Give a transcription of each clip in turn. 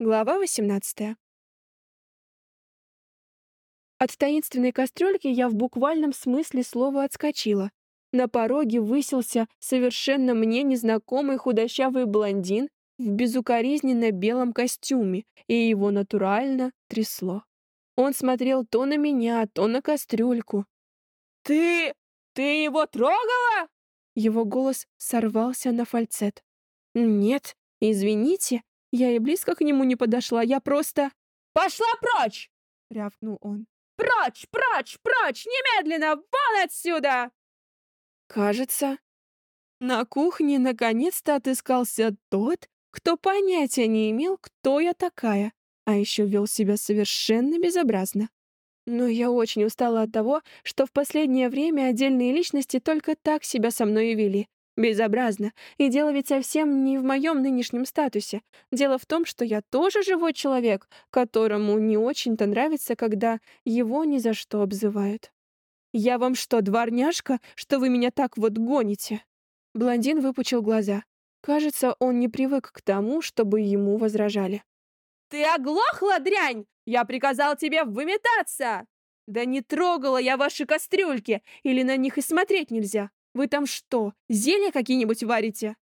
Глава 18. От таинственной кастрюльки я в буквальном смысле слова отскочила. На пороге высился совершенно мне незнакомый худощавый блондин в безукоризненно белом костюме, и его натурально трясло. Он смотрел то на меня, то на кастрюльку. «Ты... ты его трогала?» Его голос сорвался на фальцет. «Нет, извините, я и близко к нему не подошла, я просто... «Пошла прочь!» — рявкнул он. «Прочь, прочь, прочь! Немедленно! Вон отсюда!» Кажется, на кухне наконец-то отыскался тот, кто понятия не имел, кто я такая, а еще вел себя совершенно безобразно. Но я очень устала от того, что в последнее время отдельные личности только так себя со мной и вели. Безобразно. И дело ведь совсем не в моем нынешнем статусе. Дело в том, что я тоже живой человек, которому не очень-то нравится, когда его ни за что обзывают. «Я вам что, дворняжка, что вы меня так вот гоните?» Блондин выпучил глаза. Кажется, он не привык к тому, чтобы ему возражали. «Ты оглохла, дрянь! Я приказал тебе выметаться!» «Да не трогала я ваши кастрюльки, или на них и смотреть нельзя!» Вы там что, зелья какие-нибудь варите?»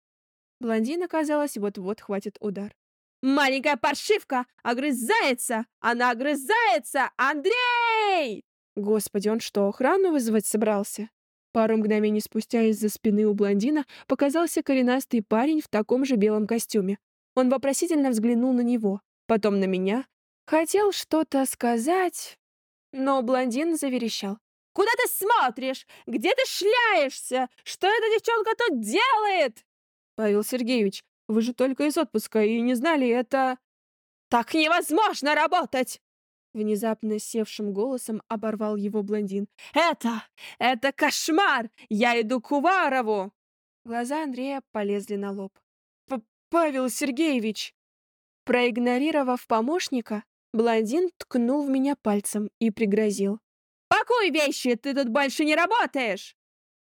Блондина, казалось, вот-вот хватит удар. «Маленькая паршивка! Огрызается! Она огрызается! Андрей!» Господи, он что, охрану вызывать собрался? Пару мгновений спустя из-за спины у блондина показался коренастый парень в таком же белом костюме. Он вопросительно взглянул на него, потом на меня. Хотел что-то сказать, но блондин заверещал. Куда ты смотришь? Где ты шляешься? Что эта девчонка тут делает?» «Павел Сергеевич, вы же только из отпуска и не знали это...» «Так невозможно работать!» Внезапно севшим голосом оборвал его блондин. «Это... это кошмар! Я иду к Уварову!» Глаза Андрея полезли на лоб. «Павел Сергеевич!» Проигнорировав помощника, блондин ткнул в меня пальцем и пригрозил. «Пакуй вещи, ты тут больше не работаешь!»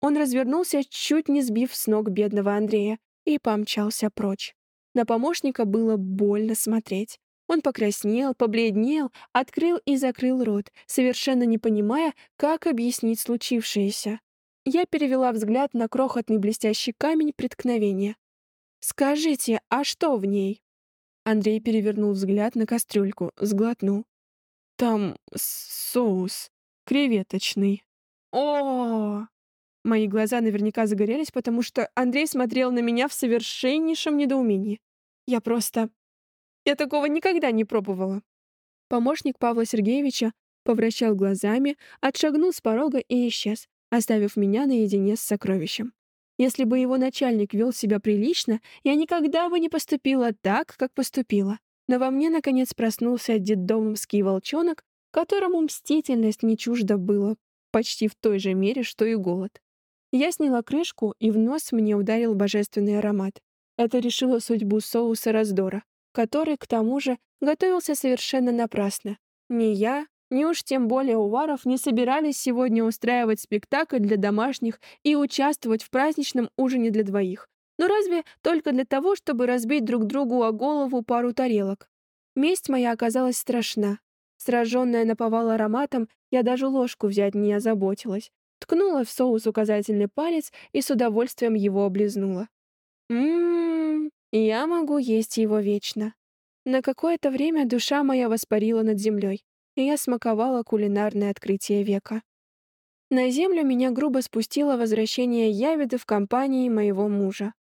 Он развернулся, чуть не сбив с ног бедного Андрея, и помчался прочь. На помощника было больно смотреть. Он покраснел, побледнел, открыл и закрыл рот, совершенно не понимая, как объяснить случившееся. Я перевела взгляд на крохотный блестящий камень преткновения. «Скажите, а что в ней?» Андрей перевернул взгляд на кастрюльку, сглотнул. «Там соус креветочный. О! Мои глаза наверняка загорелись, потому что Андрей смотрел на меня в совершеннейшем недоумении. Я просто... Я такого никогда не пробовала. Помощник Павла Сергеевича повращал глазами, отшагнул с порога и исчез, оставив меня наедине с сокровищем. Если бы его начальник вел себя прилично, я никогда бы не поступила так, как поступила. Но во мне, наконец, проснулся детдомовский волчонок, которому мстительность не чужда было почти в той же мере, что и голод. Я сняла крышку, и в нос мне ударил божественный аромат. Это решило судьбу соуса раздора, который, к тому же, готовился совершенно напрасно. Ни я, ни уж тем более Уваров не собирались сегодня устраивать спектакль для домашних и участвовать в праздничном ужине для двоих. Но разве только для того, чтобы разбить друг другу о голову пару тарелок? Месть моя оказалась страшна. Сраженная наповал ароматом, я даже ложку взять не озаботилась. Ткнула в соус указательный палец и с удовольствием его облизнула. Ммм, я могу есть его вечно. На какое-то время душа моя воспарила над землей, и я смаковала кулинарное открытие века. На землю меня грубо спустило возвращение Явиды в компании моего мужа.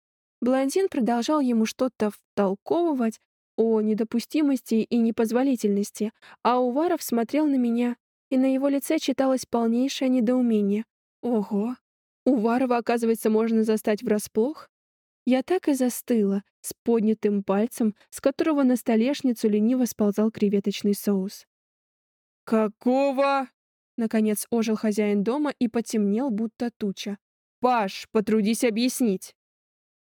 Блондин продолжал ему что-то втолковывать, о недопустимости и непозволительности, а Уваров смотрел на меня, и на его лице читалось полнейшее недоумение. Ого! Уварова, оказывается, можно застать врасплох? Я так и застыла, с поднятым пальцем, с которого на столешницу лениво сползал креветочный соус. «Какого?» Наконец ожил хозяин дома и потемнел, будто туча. «Паш, потрудись объяснить!»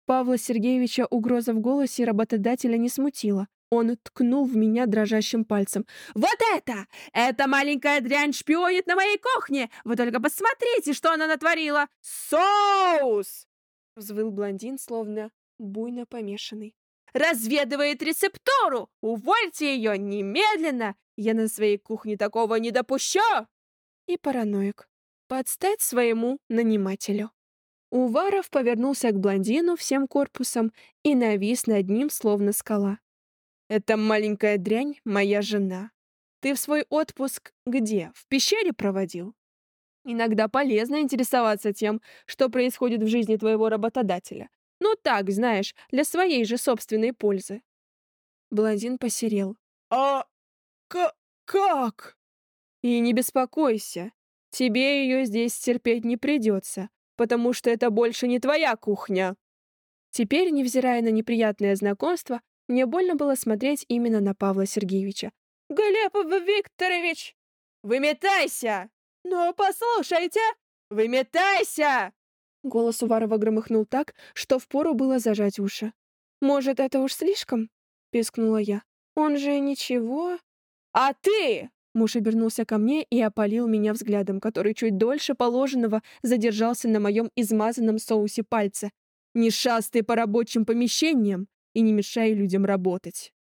Павла Сергеевича угроза в голосе работодателя не смутила. Он ткнул в меня дрожащим пальцем. «Вот это! Эта маленькая дрянь шпионит на моей кухне! Вы только посмотрите, что она натворила! Соус!» Взвыл блондин, словно буйно помешанный. разведывает рецептуру! Увольте ее немедленно! Я на своей кухне такого не допущу!» И параноик. Подстать своему нанимателю. Уваров повернулся к блондину всем корпусом и навис над ним, словно скала. «Эта маленькая дрянь — моя жена. Ты в свой отпуск где? В пещере проводил?» Иногда полезно интересоваться тем, что происходит в жизни твоего работодателя. Ну так, знаешь, для своей же собственной пользы. Блондин посерел. «А как?» «И не беспокойся. Тебе ее здесь терпеть не придется, потому что это больше не твоя кухня». Теперь, невзирая на неприятное знакомство, мне больно было смотреть именно на Павла Сергеевича. «Глеб Викторович, выметайся!» «Ну, послушайте! Выметайся!» Голос Уварова громыхнул так, что впору было зажать уши. «Может, это уж слишком?» — пискнула я. «Он же ничего...» «А ты!» Муж обернулся ко мне и опалил меня взглядом, который чуть дольше положенного задержался на моем измазанном соусе пальце. «Не шастай по рабочим помещениям и не мешай людям работать».